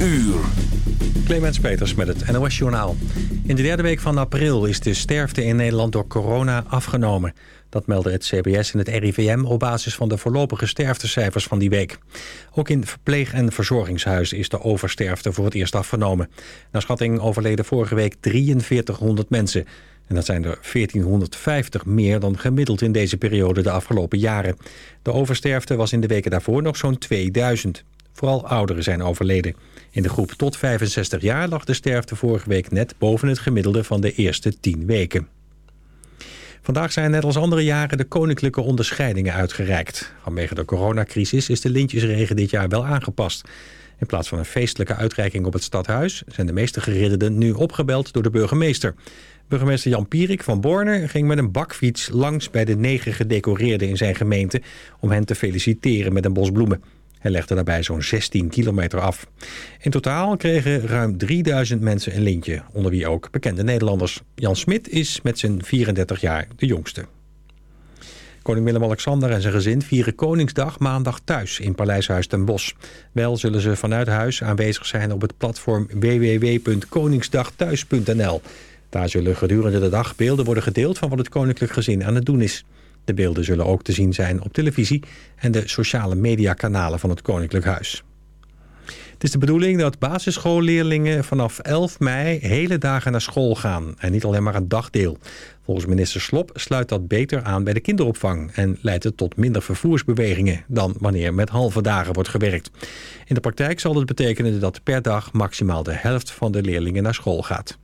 uur. Clemens Peters met het NOS Journaal. In de derde week van april is de sterfte in Nederland door corona afgenomen. Dat meldde het CBS en het RIVM op basis van de voorlopige sterftecijfers van die week. Ook in verpleeg- en verzorgingshuizen is de oversterfte voor het eerst afgenomen. Naar schatting overleden vorige week 4300 mensen. En dat zijn er 1450 meer dan gemiddeld in deze periode de afgelopen jaren. De oversterfte was in de weken daarvoor nog zo'n 2000. Vooral ouderen zijn overleden. In de groep tot 65 jaar lag de sterfte vorige week net boven het gemiddelde van de eerste 10 weken. Vandaag zijn net als andere jaren de koninklijke onderscheidingen uitgereikt. Vanwege de coronacrisis is de lintjesregen dit jaar wel aangepast. In plaats van een feestelijke uitreiking op het stadhuis... zijn de meeste geridderden nu opgebeld door de burgemeester. Burgemeester Jan Pierik van Borne ging met een bakfiets langs bij de negen gedecoreerden in zijn gemeente... om hen te feliciteren met een bos bloemen. Hij legde daarbij zo'n 16 kilometer af. In totaal kregen ruim 3000 mensen een lintje, onder wie ook bekende Nederlanders. Jan Smit is met zijn 34 jaar de jongste. Koning Willem-Alexander en zijn gezin vieren Koningsdag maandag thuis in Paleishuis ten Bosch. Wel zullen ze vanuit huis aanwezig zijn op het platform www.koningsdagthuis.nl. Daar zullen gedurende de dag beelden worden gedeeld van wat het koninklijk gezin aan het doen is. De beelden zullen ook te zien zijn op televisie en de sociale mediakanalen van het Koninklijk Huis. Het is de bedoeling dat basisschoolleerlingen vanaf 11 mei hele dagen naar school gaan en niet alleen maar een dagdeel. Volgens minister Slop sluit dat beter aan bij de kinderopvang en leidt het tot minder vervoersbewegingen dan wanneer met halve dagen wordt gewerkt. In de praktijk zal het betekenen dat per dag maximaal de helft van de leerlingen naar school gaat.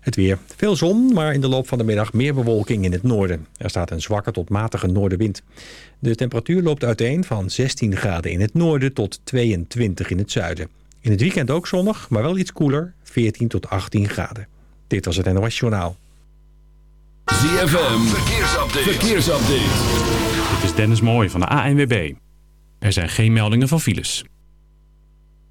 Het weer. Veel zon, maar in de loop van de middag meer bewolking in het noorden. Er staat een zwakke tot matige noordenwind. De temperatuur loopt uiteen van 16 graden in het noorden tot 22 in het zuiden. In het weekend ook zonnig, maar wel iets koeler, 14 tot 18 graden. Dit was het NOS Journaal. ZFM, verkeersupdate. verkeersupdate. Dit is Dennis Mooij van de ANWB. Er zijn geen meldingen van files.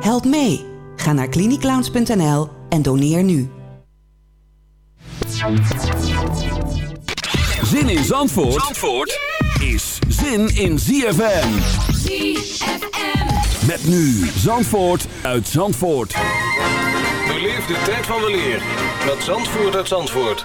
Help mee. Ga naar cliniclowns.nl en doneer nu. Zin in Zandvoort, Zandvoort is zin in ZFM. ZFM. Met nu Zandvoort uit Zandvoort. Beleef de tijd van weleer met Zandvoort uit Zandvoort.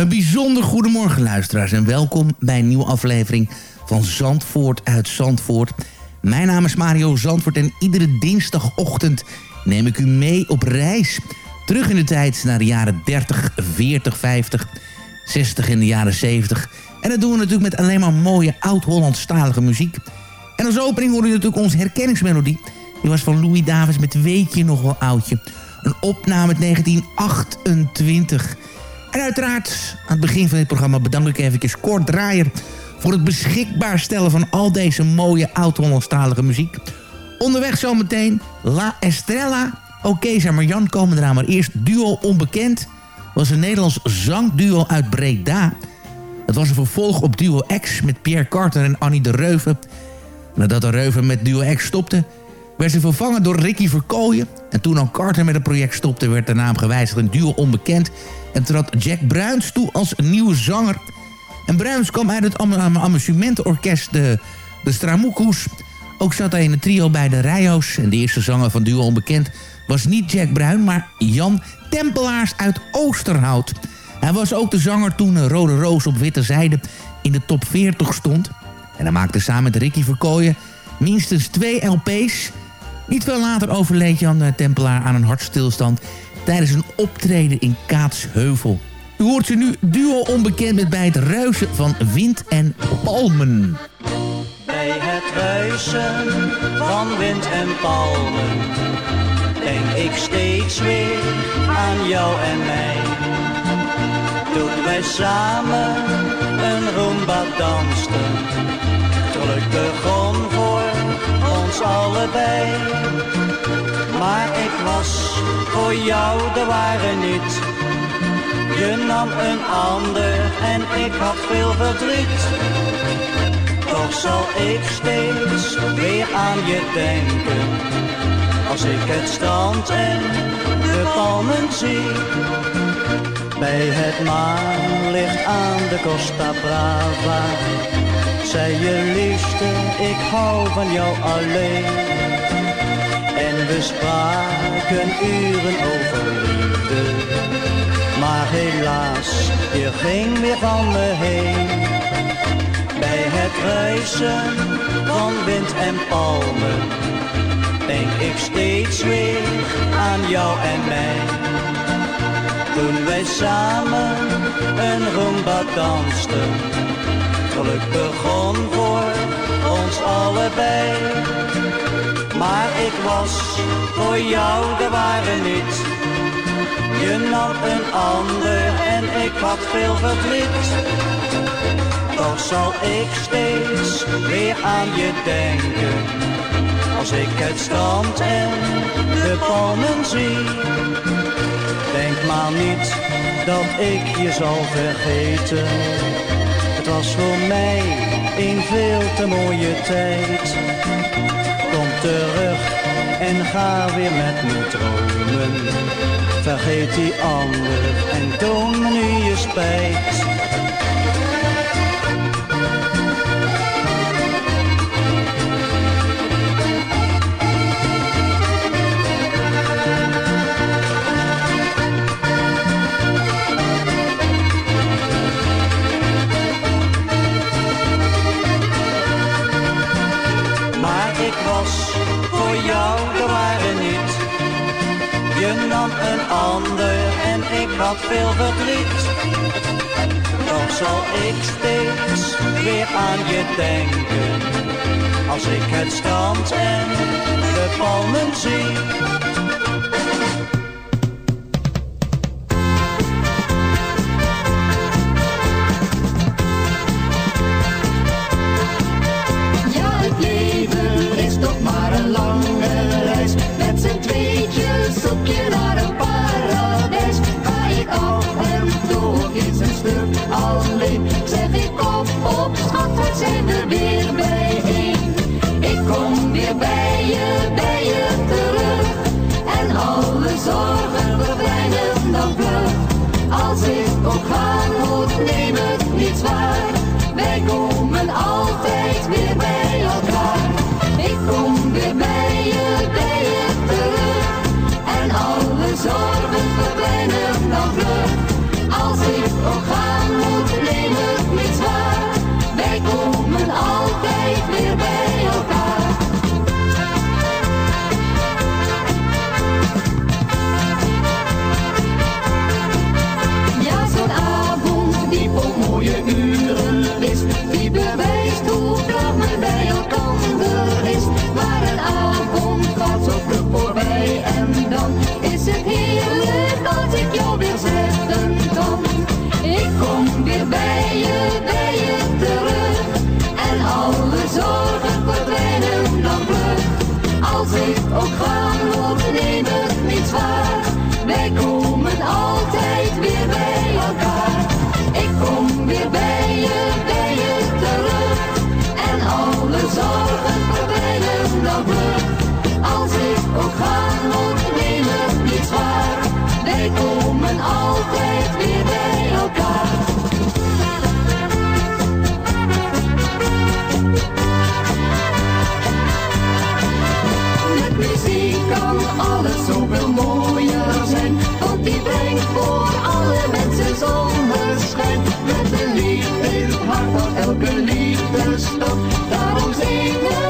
Een bijzonder goedemorgen luisteraars en welkom bij een nieuwe aflevering van Zandvoort uit Zandvoort. Mijn naam is Mario Zandvoort en iedere dinsdagochtend neem ik u mee op reis. Terug in de tijd naar de jaren 30, 40, 50, 60 en de jaren 70. En dat doen we natuurlijk met alleen maar mooie oud-Hollandstalige muziek. En als opening hoor je natuurlijk onze herkenningsmelodie. Die was van Louis Davids met Weet je nog wel oudje. Een opname uit 1928. En uiteraard, aan het begin van dit programma bedank ik even Kort Draaier... voor het beschikbaar stellen van al deze mooie oud-Hollandstalige muziek. Onderweg zometeen La Estrella. Oké, zeg maar Jan komen eraan, maar eerst Duo Onbekend. was een Nederlands zangduo uit Breda. Het was een vervolg op Duo X met Pierre Carter en Annie de Reuven. Nadat de Reuven met Duo X stopte werd ze vervangen door Ricky Verkooyen. En toen al Carter met het project stopte, werd de naam gewijzigd in duo onbekend. En trad Jack Bruins toe als nieuwe zanger. En Bruins kwam uit het am am amusementenorkest de, de. Ook zat hij in het trio bij de Rijo's. En de eerste zanger van duo onbekend was niet Jack Bruin, maar Jan Tempelaars uit Oosterhout. Hij was ook de zanger toen Rode Roos op Witte Zijde in de top 40 stond. En hij maakte samen met Ricky Verkooyen minstens twee LP's. Niet veel later overleed Jan eh, Tempelaar aan een hartstilstand... tijdens een optreden in Kaatsheuvel. U hoort ze nu duo onbekend met bij het ruisen van wind en palmen. Bij het ruisen van wind en palmen denk ik steeds weer aan jou en mij. Toen wij samen een rumba dansten, geluk begon voor ons allebei. Maar ik was voor jou de ware niet. Je nam een ander en ik had veel verdriet. Toch zal ik steeds weer aan je denken. Als ik het strand en de palmen zie. Bij het maanlicht aan de Costa Brava. Zei je liefste, ik hou van jou alleen. En we spraken uren over liefde. Maar helaas, je ging weer van me heen. Bij het ruisen van wind en palmen denk ik steeds weer aan jou en mij. Toen wij samen een rumba dansten, geluk begon voor ons allebei. Maar ik was voor jou de ware niet. Je nam een ander en ik had veel verdriet. Toch zal ik steeds weer aan je denken. Als ik het strand en de palmen zie. Denk maar niet dat ik je zal vergeten. Het was voor mij een veel te mooie tijd. Kom terug en ga weer met me dromen. Vergeet die ander en toon me nu je spijt. Veel verdriet. Toch zal ik steeds weer aan je denken. Als ik het strand en de palmen zie. Alleen. Zeg ik op, op, schat, wat zijn we weer bijeen. Ik kom weer bij je, bij je terug. En alle zorgen verdwijnen dan vlug. Als ik ook gaan moet, neem het niet zwaar. Wij komen altijd weer bij elkaar. Ik kom weer bij je, bij je terug. En alle zorgen zorgen verdwijnen dan vlug. Als ik ook neem het niet zwaar. Wij komen altijd weer bij elkaar. Met muziek kan alles zoveel mooier zijn, want die brengt voor alle mensen zonneschijn hart van elke liefde stopt. Daarom zingen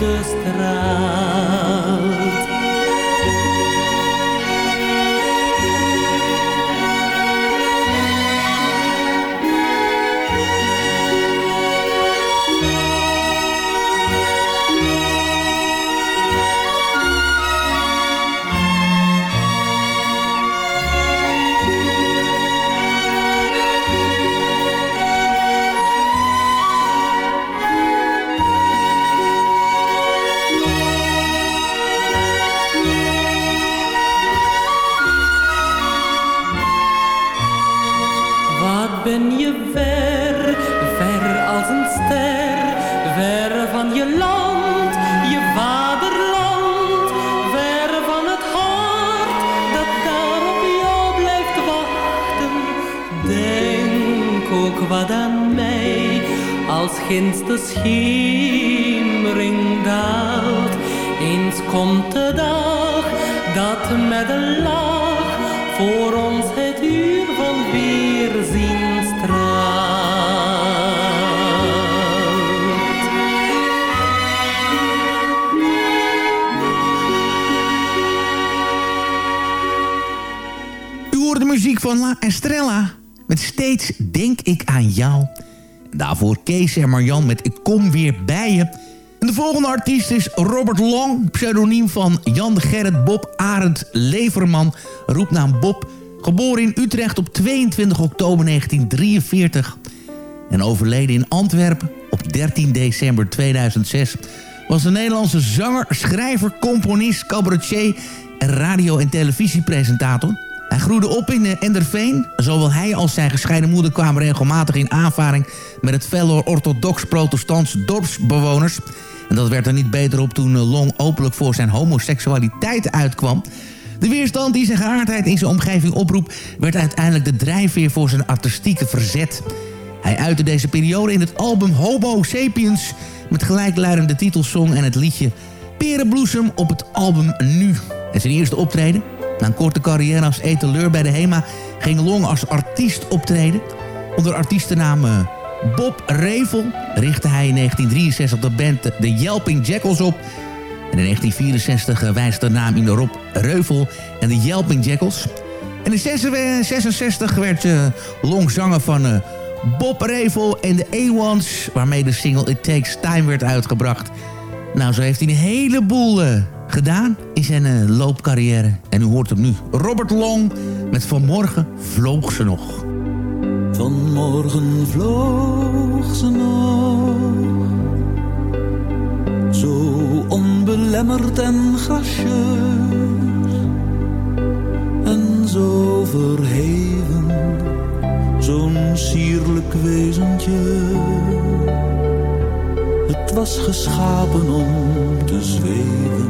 liefde straalt. Kees en Marjan met Ik kom weer bij je. En de volgende artiest is Robert Long, pseudoniem van Jan Gerrit Bob Arend Leverman, roepnaam Bob, geboren in Utrecht op 22 oktober 1943 en overleden in Antwerpen op 13 december 2006, was een Nederlandse zanger, schrijver, componist, cabaretier en radio- en televisiepresentator. Groeide op in eh, Enderveen. Zowel hij als zijn gescheiden moeder kwamen regelmatig in aanvaring met het felle orthodox-protestants dorpsbewoners. En dat werd er niet beter op toen eh, Long openlijk voor zijn homoseksualiteit uitkwam. De weerstand die zijn geaardheid in zijn omgeving oproep... werd uiteindelijk de drijfveer voor zijn artistieke verzet. Hij uitte deze periode in het album Hobo Sapiens... met gelijkluidende titelsong en het liedje Perenbloesem op het album Nu. En zijn eerste optreden, na een korte carrière als etaleur bij de HEMA... ging Long als artiest optreden. Onder artiestennaam eh, Bob Revel richtte hij in 1963 de band The Yelping Jackals op... In 1964 eh, wijst de naam in Rob Reuvel en de Yelping Jackals. En in 1966 werd uh, Long zanger van Bob Revel en de A-Ones... waarmee de single It Takes Time werd uitgebracht. Nou, zo heeft hij een heleboel gedaan is zijn eh, loopcarrière. En u hoort hem nu. Robert Long met Vanmorgen vloog ze nog. Vanmorgen vloog ze nog. Zo onbelemmerd en gracieus. En zo verheven. Zo'n sierlijk wezentje. Het was geschapen om te zweven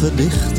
gedicht.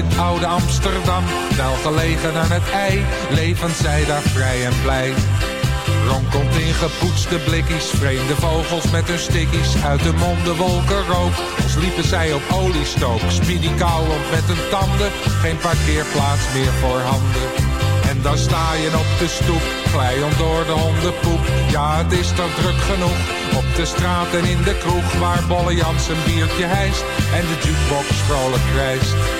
In oude Amsterdam. Wel gelegen aan het ei, levend zij daar vrij en blij. Ronkelt in gepoetste blikjes, vreemde vogels met hun stickies. Uit de monden wolken rook, als liepen zij op oliestook. Speedy kauwend met hun tanden, geen parkeerplaats meer voor handen. En dan sta je op de stoep, glijend door de hondenpoep. Ja, het is toch druk genoeg, op de straat en in de kroeg. Waar Bolle Jans een biertje hijst en de jukebox vrolijk krijst.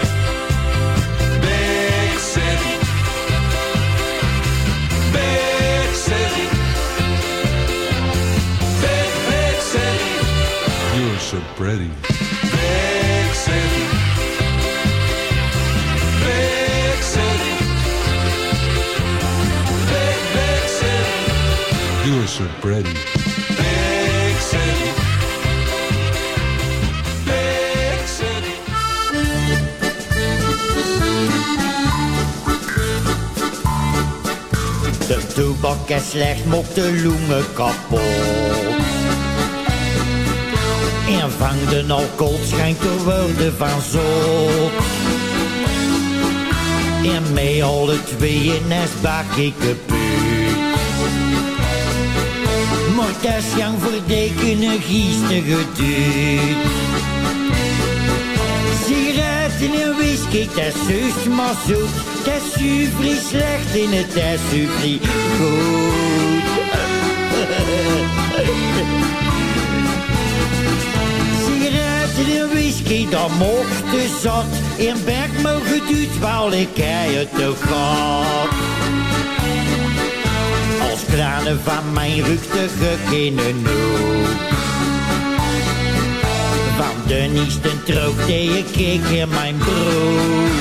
So pretty. You're so pretty. De toebak is slecht, mokt de longen kapot. En vang de alcohol schijnt te worden van zot. En mee alle tweeën is bak ik. Maar dat is jang verdeken een giestige duut. Sigaretten en whisky, dat is maar zoet. Dat is slecht in het, dat is goed. en whisky, dat mocht de zat. In berg mogen duurt, wel ik het toch gehad. Als kranen van mijn rugtige kindernoek. Van de niesten droogde ik in mijn broek.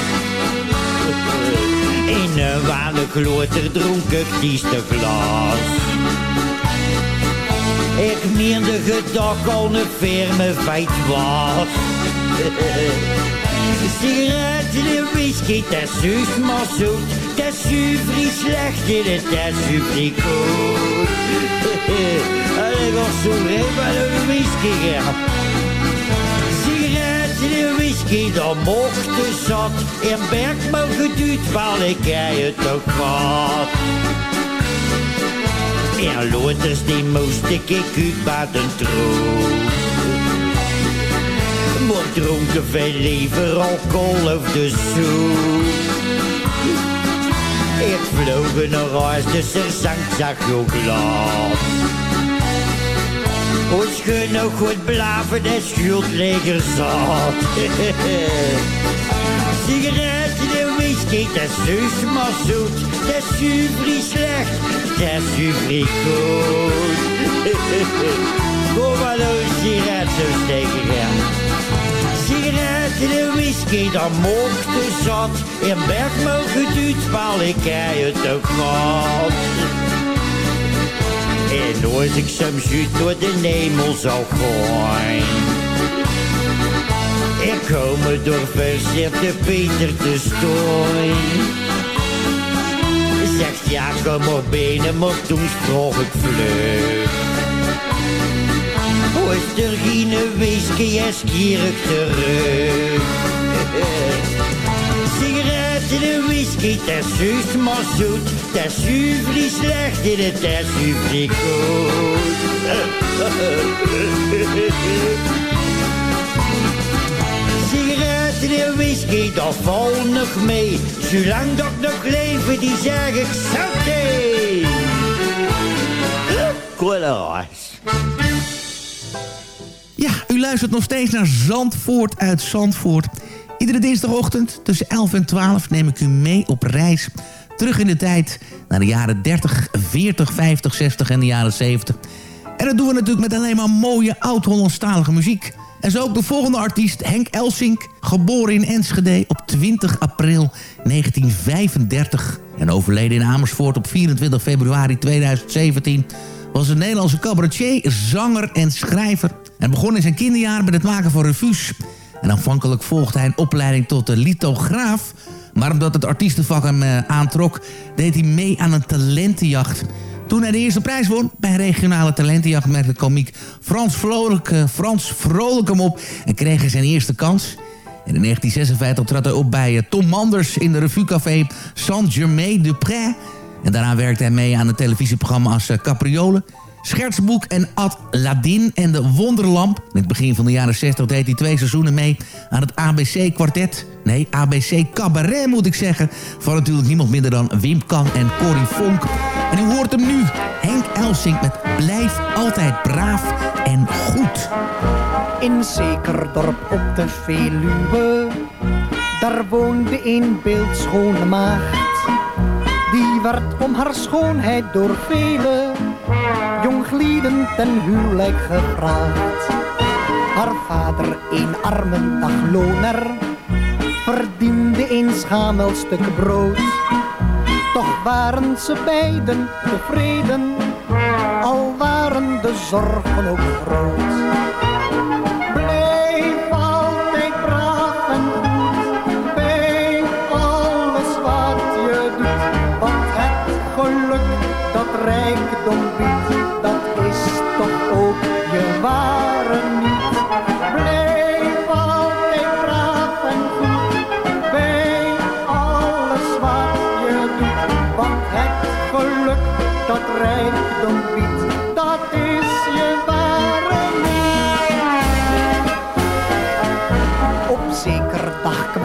In een wale gloorter dronk ik dieste glas. Ik meende gedag al een firme feit was. Sigaretten en whisky, dat is maar zoet. Dat is super slecht in het, dat is super goed. En ik was zo met een whisky gehad. Sigaretten en whisky, dat mocht de zat. In berg mogen duurt, wel ik heb het ook gehad. En loters die moest ik uit baden troon. Dronken veel liever alcohol of de soep. Ik vloog nog eens, de sergeant zag ook laat. Ons genoeg goed blaven, de schuldleger zat. Sigaretten en whisky, dat is dus maar zoet. Dat is super slecht, dat is super goed. Kom maar door, sigaret zo steken gaan. En whisky, dan mocht de zat. In bed mogen duurt, wel ik het ook gehad. En als ik soms uit door de nemel zou gooien. Ik kom me door verzette Peter te storen. Zegt ja, kom op benen, maar toen sprong ik vlug. Er geen whisky en skierig terug. Sigaretten en whisky, dat is maar zoet. Dat is super slecht en het is super goed. Sigaretten en whisky, dat valt nog mee. Zolang dat nog leven, die zeg ik zoute. Koelaas. Luistert nog steeds naar Zandvoort uit Zandvoort. Iedere dinsdagochtend tussen 11 en 12 neem ik u mee op reis. Terug in de tijd naar de jaren 30, 40, 50, 60 en de jaren 70. En dat doen we natuurlijk met alleen maar mooie oud-Hollandstalige muziek. En zo ook de volgende artiest, Henk Elsink. Geboren in Enschede op 20 april 1935. En overleden in Amersfoort op 24 februari 2017 was een Nederlandse cabaretier, zanger en schrijver. En begon in zijn kinderjaren met het maken van revues. En aanvankelijk volgde hij een opleiding tot de lithograaf. Maar omdat het artiestenvak hem eh, aantrok, deed hij mee aan een talentenjacht. Toen hij de eerste prijs won bij regionale talentenjacht... merkte komiek Frans Vrolijk, eh, Frans Vrolijk hem op en kreeg hij zijn eerste kans... En in 1956 trad hij op bij eh, Tom Manders in de revuecafé Saint-Germain-de-Prés. En daarna werkte hij mee aan het televisieprogramma als Capriole... Schertsboek en Ad Ladin en de Wonderlamp. In het begin van de jaren 60 deed hij twee seizoenen mee aan het ABC-kwartet. Nee, ABC Cabaret moet ik zeggen. Van natuurlijk niemand minder dan Wim Kan en Corrie Vonk. En u hoort hem nu, Henk Elsink met Blijf altijd braaf en goed. In zeker dorp op de Veluwe, daar woonde een beeldschone maagd. Die werd om haar schoonheid door vele jonglieden ten huwelijk gevraagd. Haar vader, een arme dagloner, verdiende een schamel stuk brood. Toch waren ze beiden tevreden, al waren de zorgen ook groot.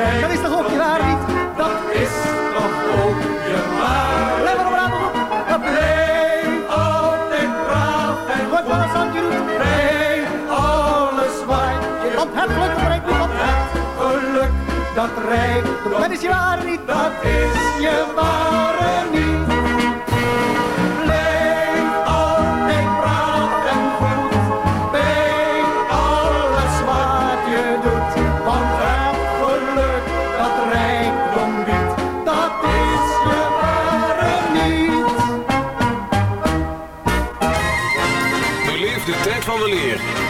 dat rijdt. Dat is toch ook je waar niet? Dat is toch ook je waar. Blijf maar braaf op. Blijf altijd braaf en goed wat het zandje doet. Bij alles je Want het geluk dat breekt niet, want het geluk dat rijdt. Dat is je ware niet, dat is je ware niet.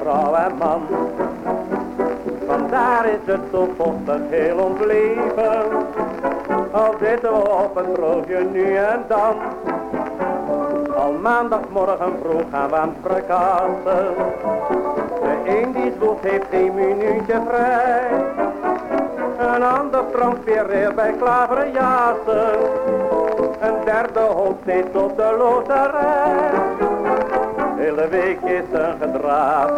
Vrouw en man. Vandaar is het zo vochtig heel ons leven. Al zitten we op een nu en dan. Al maandagmorgen vroeg gaan we aan het. De een die zwoegt heeft geen minuutje vrij. Een ander transfereert bij klaverjassen. Een derde hoopt steeds op de loterij. Hele week is een gedraaf,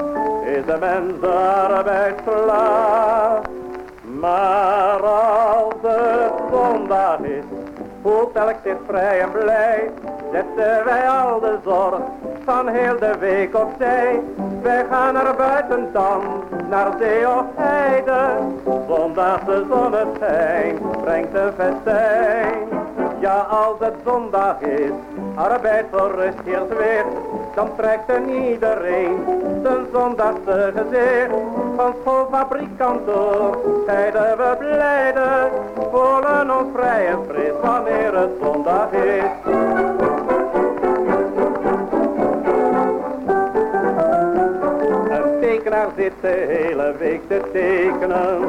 is de mens arbeidsslaaf. Maar als het zondag is, voelt elk zich vrij en blij. Zetten wij al de zorg van heel de week opzij. Wij gaan naar buiten dan, naar zee of heide. Zondag de zonneschijn brengt een festijn. Ja, als het zondag is, arbeid voor rust heert weer, dan trekt er iedereen zijn zondagse gezicht. Van schoolfabrikant door, tijden we blijden, voelen ons vrij en fris wanneer het zondag is. Een tekenaar zit de hele week te tekenen.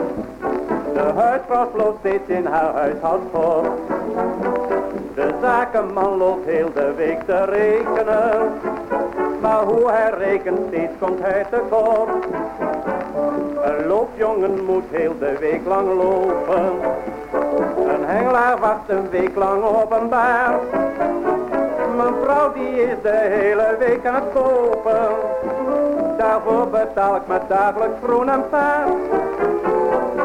De huisvrouw sloopt steeds in haar huishoudschap. De zakenman loopt heel de week te rekenen. Maar hoe hij rekent, steeds komt hij tekort. Een loopjongen moet heel de week lang lopen. Een hengelaar wacht een week lang op een baar. Mijn vrouw die is de hele week aan het kopen. Daarvoor betaal ik me dagelijks groen en paard.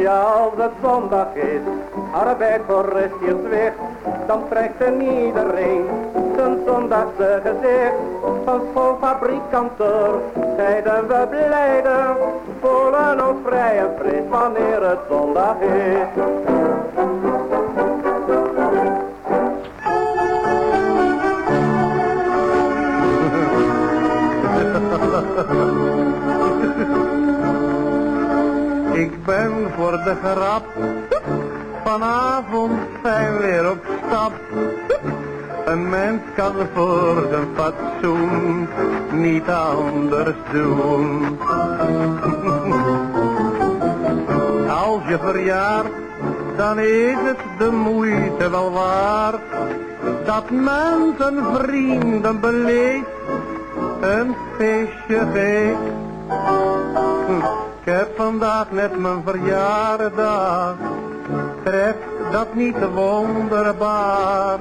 Ja, als het zondag is, arbeid voor hier zwicht, dan trekt er iedereen zijn zondagse gezicht. Van schoolfabrikanten zeiden we blijden, voelen ons vrij en wanneer het zondag is. Voor de grap. Vanavond zijn we weer op stap. Een mens kan voor zijn fatsoen niet anders doen. Als je verjaart, dan is het de moeite wel waard. Dat men zijn vrienden beleeft, een feestje geeft. Ik heb vandaag net mijn verjaardag, treft dat niet wonderbaar?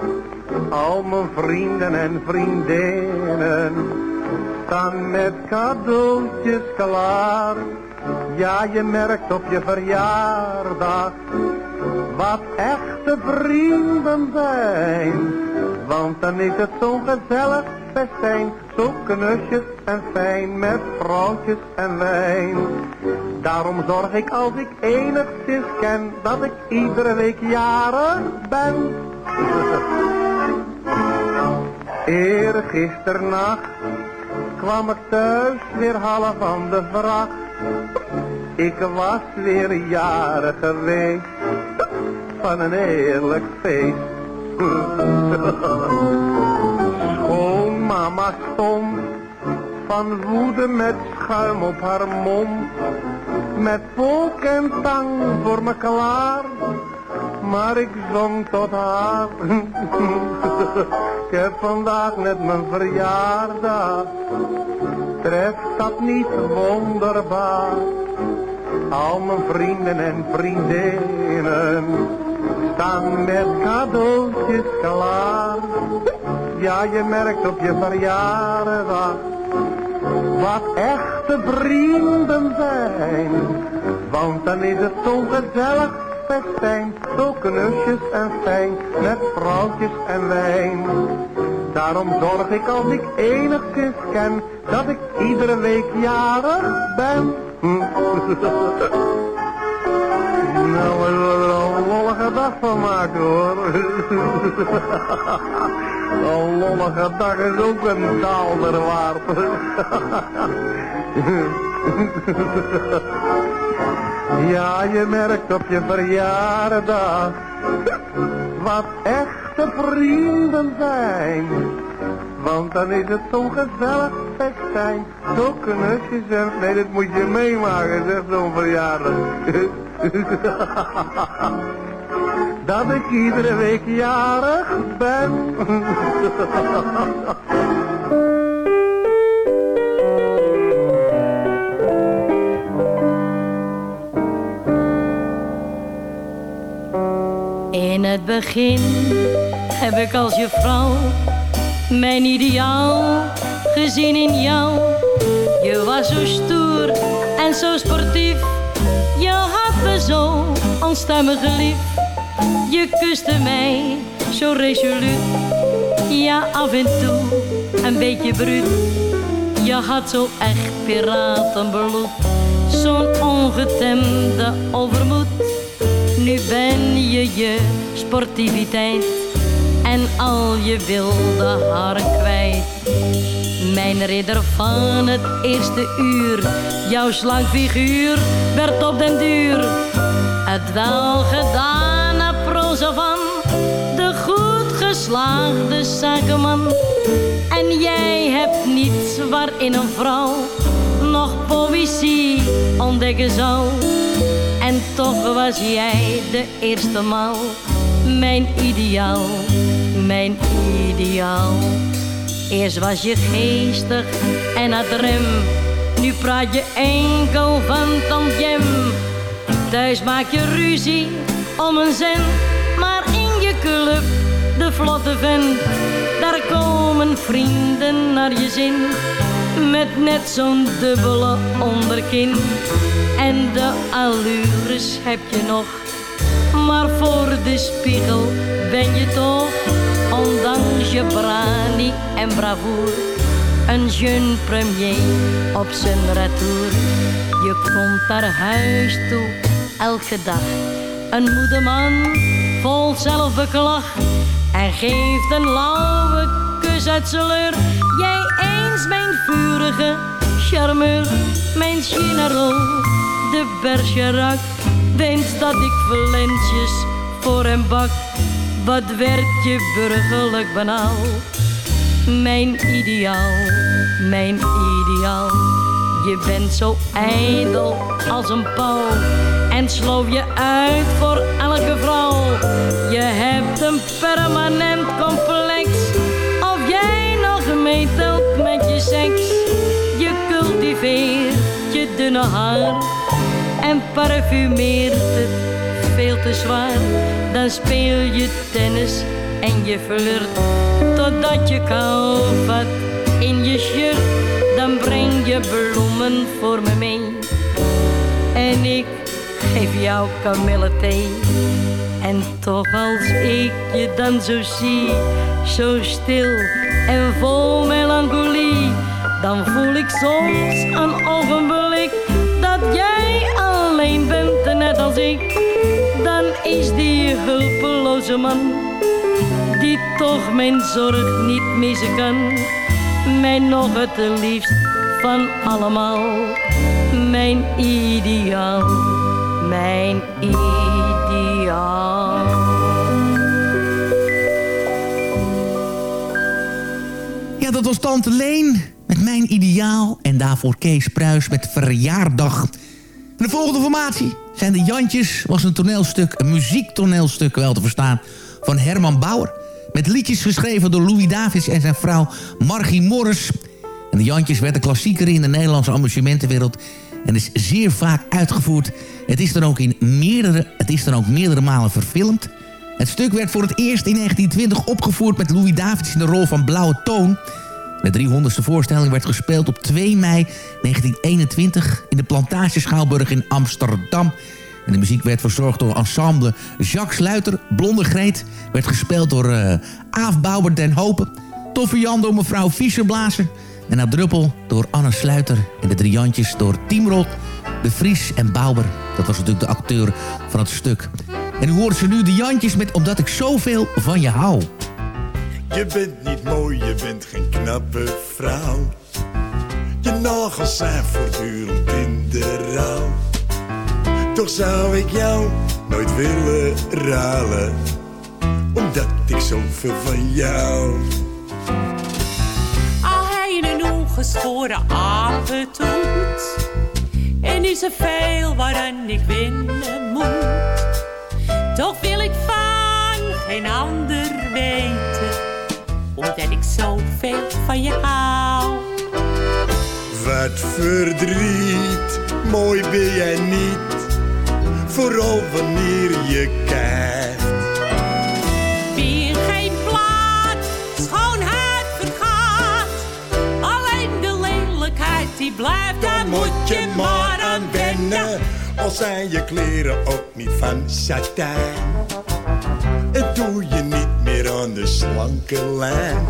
Al mijn vrienden en vriendinnen staan met cadeautjes klaar. Ja, je merkt op je verjaardag wat echte vrienden zijn. Want dan is het zo'n gezellig festijn, zo knusjes en fijn met vrouwtjes en wijn. Daarom zorg ik als ik enigszins ken dat ik iedere week jarig ben. Eergisternacht kwam ik thuis weer half van de vracht. Ik was weer jarig geweest van een heerlijk feest. Schoonmama stond van woede met schuim op haar mond. Met volk en tang voor me klaar, maar ik zong tot haar. ik heb vandaag net mijn verjaardag, treft dat niet wonderbaar? Al mijn vrienden en vriendinnen staan met cadeautjes klaar. Ja, je merkt op je verjaardag wat echte vrienden zijn. Want dan is het zo gezellig festijn, zo knusjes en fijn, met vrouwtjes en wijn. Daarom zorg ik als ik enigszins ken, dat ik iedere week jarig ben. Nou, we zullen er een lollige dag van maken hoor. Een lollige dag is ook een daalder waard. Ja, je merkt op je verjaardag wat echte vrienden zijn. Want dan is het zo'n gezellig festijn, zo knusjes en... Nee, dit moet je meemaken, zeg zo'n verjaardag. Dat ik iedere week jarig ben. het begin heb ik als je vrouw mijn ideaal gezien in jou. Je was zo stoer en zo sportief. Je had me zo onstuimig lief. Je kuste mij zo resoluut. Ja, af en toe een beetje bruut. Je had zo echt piratenbloed. Zo'n ongetemde overmoed. Nu ben je je sportiviteit en al je wilde haren kwijt. Mijn ridder van het eerste uur, jouw slank figuur werd op den duur het welgedane proza van de goed geslaagde zakenman. En jij hebt niets waarin een vrouw nog poëzie ontdekken zou. Toch was jij de eerste maal mijn ideaal, mijn ideaal. Eerst was je geestig en had rem, nu praat je enkel van tantjem. Thuis maak je ruzie om een cent, maar in je club, de vlotte vent, daar komen vrienden naar je zin. Met net zo'n dubbele onderkin en de allures heb je nog. Maar voor de spiegel ben je toch, ondanks je brani en bravoer, een jeune premier op zijn retour. Je komt naar huis toe, elke dag, een moede man vol zelfbeklag. En geeft een lauwe kus uit zijn. Jij eens mijn vurige charmeur, mijn Chinarol, de Bergerac wens dat ik verlentjes voor hem bak. Wat werd je burgerlijk banaal? Mijn ideaal, mijn ideaal. Je bent zo ijdel als een pauw en sloof je uit voor elke vrouw. Je hebt een permanent complex of jij nog meetelt met je seks. Je cultiveert je dunne haar en parfumeert het veel te zwaar. Dan speel je tennis en je flirt totdat je kou in je shirt. Dan breng je bloemen voor me mee en ik geef jou kamillethee. En toch als ik je dan zo zie, zo stil en vol melancholie, dan voel ik soms een ogenblik alleen bent, net als ik. Dan is die hulpeloze man, die toch mijn zorg niet missen kan, mij nog het liefst van allemaal, mijn ideaal, mijn ideaal. Ja, dat was Tante Leen met Mijn Ideaal. En daarvoor Kees Pruis met Verjaardag. De volgende formatie zijn de Jantjes. Was een toneelstuk, een muziektoneelstuk wel te verstaan... van Herman Bauer. Met liedjes geschreven door Louis Davids en zijn vrouw Margie Morris. En de Jantjes werd een klassieker in de Nederlandse amusementenwereld... en is zeer vaak uitgevoerd. Het is dan ook, in meerdere, het is dan ook meerdere malen verfilmd... Het stuk werd voor het eerst in 1920 opgevoerd met Louis Davids in de rol van Blauwe Toon. De 300ste voorstelling werd gespeeld op 2 mei 1921 in de Plantage Schouwburg in Amsterdam. En de muziek werd verzorgd door ensemble Jacques Sluiter. Blonde Greet werd gespeeld door uh, Aaf Bouwer den Hopen. Toffe Jan door mevrouw Fischer-Blazer. En Ab Druppel door Anne Sluiter. En de drie Jantjes door Tiemrot, De Vries en Bouwer. Dat was natuurlijk de acteur van het stuk. En nu horen ze nu de Jantjes met Omdat ik zoveel van je hou. Je bent niet mooi, je bent geen knappe vrouw. Je nagels zijn voortdurend in de rouw. Toch zou ik jou nooit willen ruilen. Omdat ik zoveel van jou. Al hij een ongeschoren apentoet. En is er veel waaraan ik winnen moet. Toch wil ik van geen ander weten, omdat ik zoveel van je hou. Wat verdriet, mooi ben jij niet, vooral wanneer je kijkt. Wie geen plaat schoonheid vergaat, alleen de lelijkheid die blijft, daar moet je maar aan wennen. Al zijn je kleren ook niet van satijn. Het doe je niet meer aan de slanke lijn.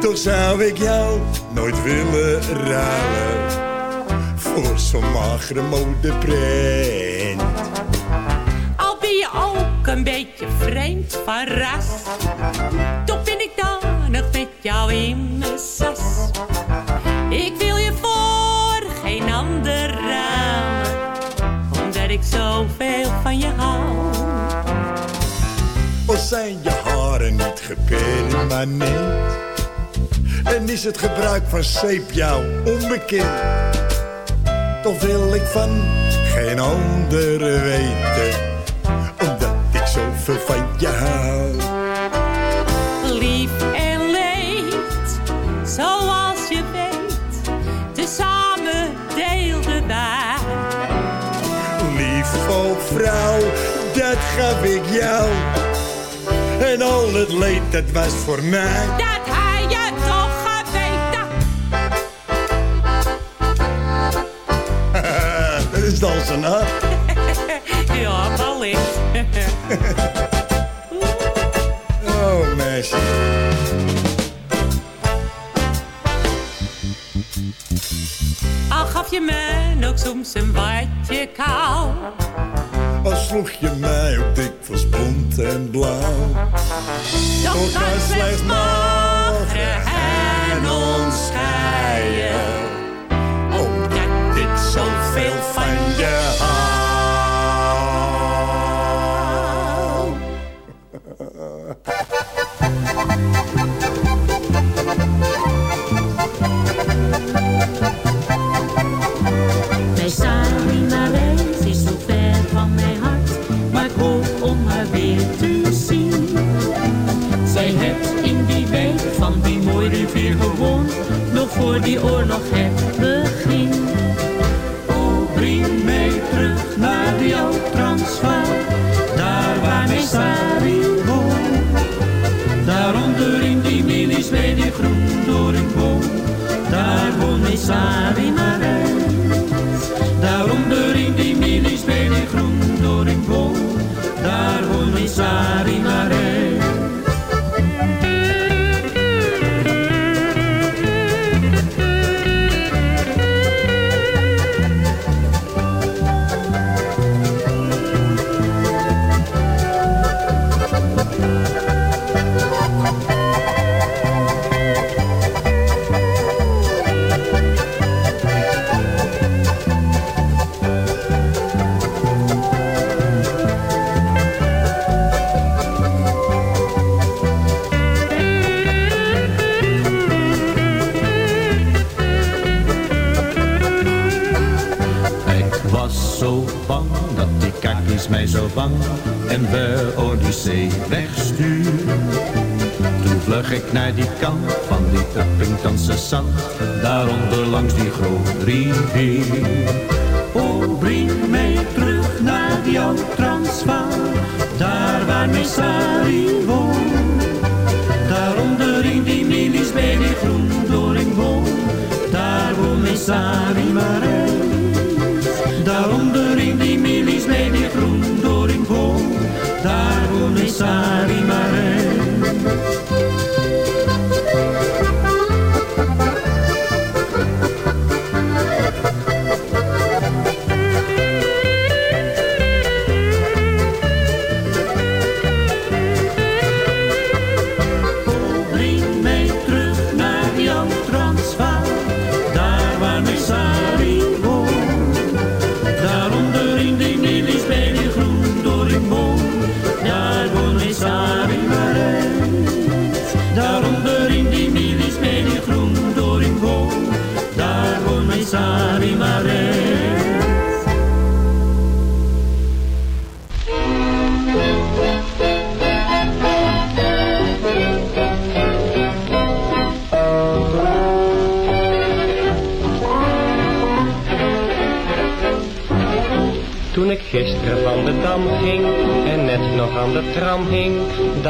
Toch zou ik jou nooit willen ruilen. Voor zo'n magere modeprint. Al ben je ook een beetje vreemd van ras. Toch ben ik dan nog met jou in mijn sas. Ik wil je voor geen ander ruilen omdat ik zoveel van je hou. Al zijn je haren niet gepermanent. En is het gebruik van zeep jou onbekend. Toch wil ik van geen ander weten. Omdat ik zoveel van je hou. Lief en leed, zoals je weet. Tezamen deelden wij. Lief, oh vrouw, dat gaf ik jou. En al het leed, dat was voor mij. Dat hij je toch geweten. dat is dan zijn hart. ja, wellicht. oh, meisje. Al gaf je me ook soms een watje kou papa sloeg je mij ook dikwijls bont en blauw. Dan kan slechts mogen en ons scheiden, omdat ik zoveel van je hou. voor die oorlog het begin. Oh, breng mij terug naar die Transvaal, daar waar mijn Sari woont. Daaronder in die minis bij die groen door een boom, daar woont mijn Sari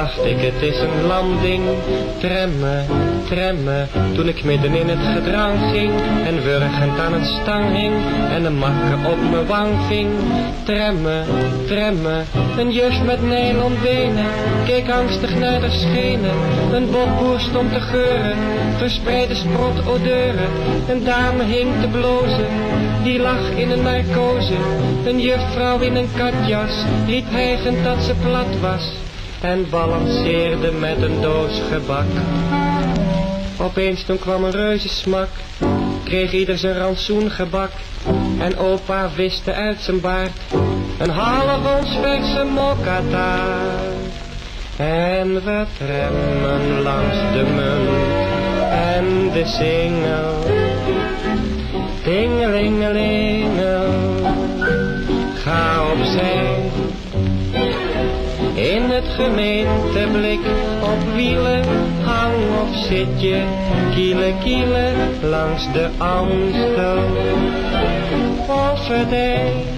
dacht ik het is een landing. Tremmen, tremmen, toen ik midden in het gedrang ging en wurgend aan een stang hing en een makker op mijn wang ving. Tremmen, tremmen, een juf met nylon benen, keek angstig naar de schenen. Een bokboer stond te geuren, verspreide sprot odeuren. Een dame hing te blozen, die lag in een narcose. Een juffrouw in een katjas riep hijgend dat ze plat was en balanceerde met een doos gebak. Opeens toen kwam een reuzensmak, kreeg ieder zijn rantsoen gebak en opa wiste uit zijn baard een half ons verse. En we tremmen langs de munt en de singel, tingelingelingel. Ga opzij. In het gemeenteblik op wielen, hang of zit je, kielen kielen langs de Amstel. Of het.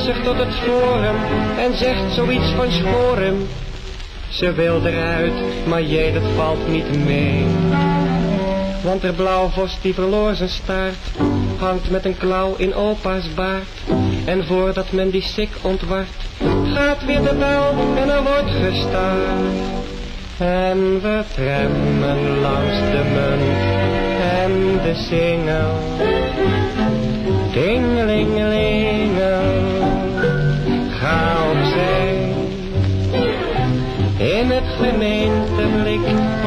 zich tot het forum en zegt zoiets van schoren. Ze wil eruit, maar jij dat valt niet mee. Want de blauwvos die verloor zijn staart, hangt met een klauw in opa's baard. En voordat men die sik ontwart, gaat weer de bel en er wordt gestart. En we tremmen langs de munt en de singel. Dingelingelingel, gemeenteblik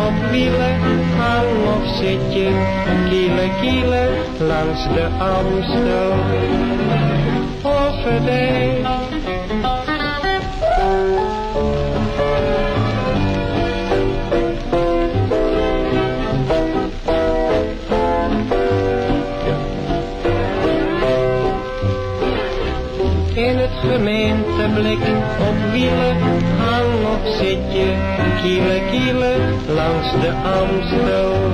op wielen. Hang of zit je kiele kiele langs de Amstel. Overdijk. In het gemeenteblik op wielen, hang of zit je, kiele kiele, langs de Amstel.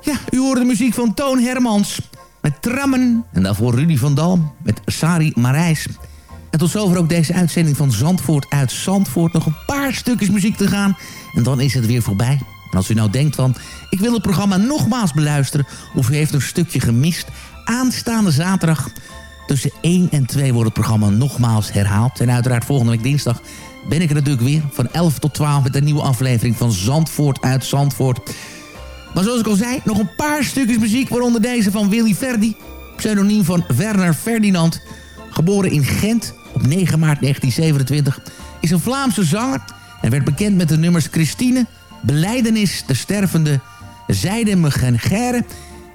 Ja, u hoorde de muziek van Toon Hermans met Trammen. En daarvoor Rudy van Dam met Sari Marijs. En tot zover ook deze uitzending van Zandvoort uit Zandvoort. Nog een paar stukjes muziek te gaan en dan is het weer voorbij. En als u nou denkt van, ik wil het programma nogmaals beluisteren... of u heeft een stukje gemist, aanstaande zaterdag... tussen 1 en 2 wordt het programma nogmaals herhaald. En uiteraard volgende week dinsdag ben ik er natuurlijk weer... van 11 tot 12 met een nieuwe aflevering van Zandvoort uit Zandvoort... Maar zoals ik al zei, nog een paar stukjes muziek... waaronder deze van Willy Verdi, pseudoniem van Werner Ferdinand... geboren in Gent op 9 maart 1927... is een Vlaamse zanger en werd bekend met de nummers Christine... Beleidenis, De Stervende, Zijde gere...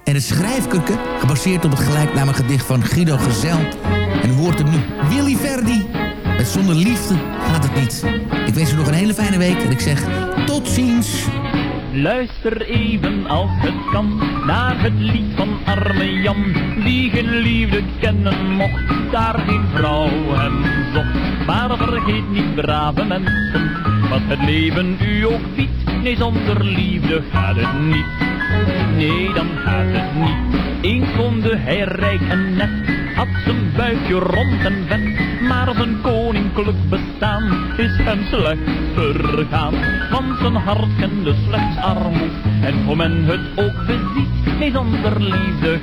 en het Schrijfkurken, gebaseerd op het gelijknamige gedicht van Guido Gezel. En u hoort nu, Willy Verdi... met Zonder Liefde gaat het niet. Ik wens u nog een hele fijne week en ik zeg tot ziens... Luister even als het kan naar het lied van arme Jan, die geen liefde kennen mocht, daar geen vrouw hem zocht. Maar vergeet niet, brave mensen, wat het leven u ook biedt, nee zonder liefde gaat het niet. Nee, dan gaat het niet. Woonde hij rijk en net, had zijn buikje rond en vet, maar zijn koninklijk bestaan is hem slecht vergaan. Want zijn hart kende slechts armoed, en hoe men het ook beziet, nee zonder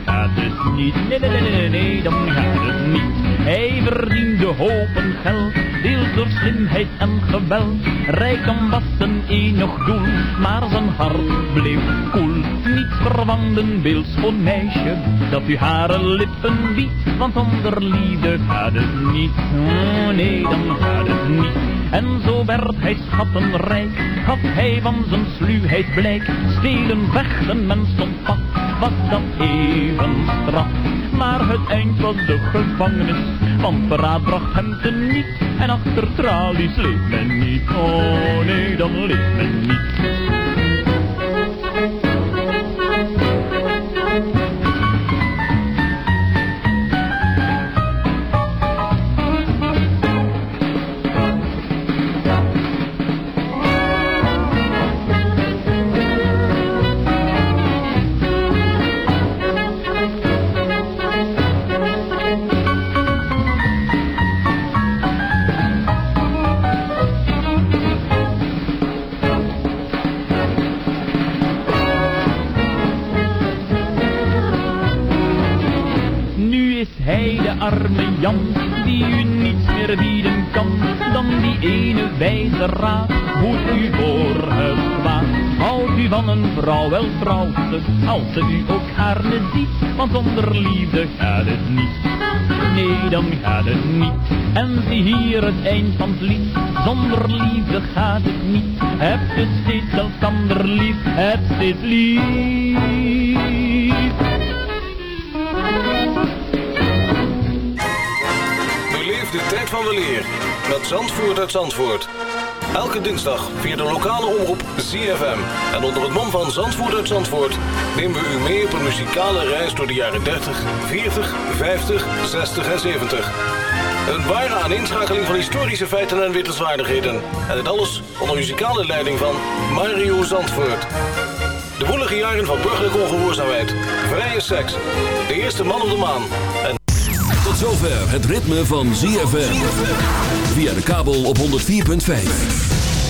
gaat het niet. Nee, nee, nee, nee, nee, dan gaat het niet. Hij verdiende hopen geld, deels door slimheid en geweld. Rijkdom was zijn enig doel, maar zijn hart bleef koel. Niets verwant een beeldschoon meisje, dat u hare lippen biedt, want zonder liefde gaat het niet. Oh, nee, dan gaat het niet. En zo werd hij schattenrijk, gaf hij van zijn sluwheid blijk. Stelen, vechten, men stond pat, was dat even straf. Maar het eind was de gevangenis, want verraad bracht hem te niet. En achter tralies leeft men niet, oh nee, dan leeft men niet. Vrouw wel trouwt ze, als ze u ook gaarne ziet, want zonder liefde gaat het niet. Nee, dan gaat het niet. En zie hier het eind van het lied, zonder liefde gaat het niet. Heb je steeds elkander lief, heb steeds lief. Beleef de tijd van de leer met Zandvoort uit Zandvoort. Elke dinsdag via de lokale omroep ZFM. En onder het mom van Zandvoort uit Zandvoort nemen we u mee op een muzikale reis door de jaren 30, 40, 50, 60 en 70. Een ware aaninschakeling van historische feiten en wittelswaardigheden. En dit alles onder muzikale leiding van Mario Zandvoort. De woelige jaren van burgerlijke ongehoorzaamheid, vrije seks, de eerste man op de maan en... Tot zover het ritme van ZFM. Via de kabel op 104.5.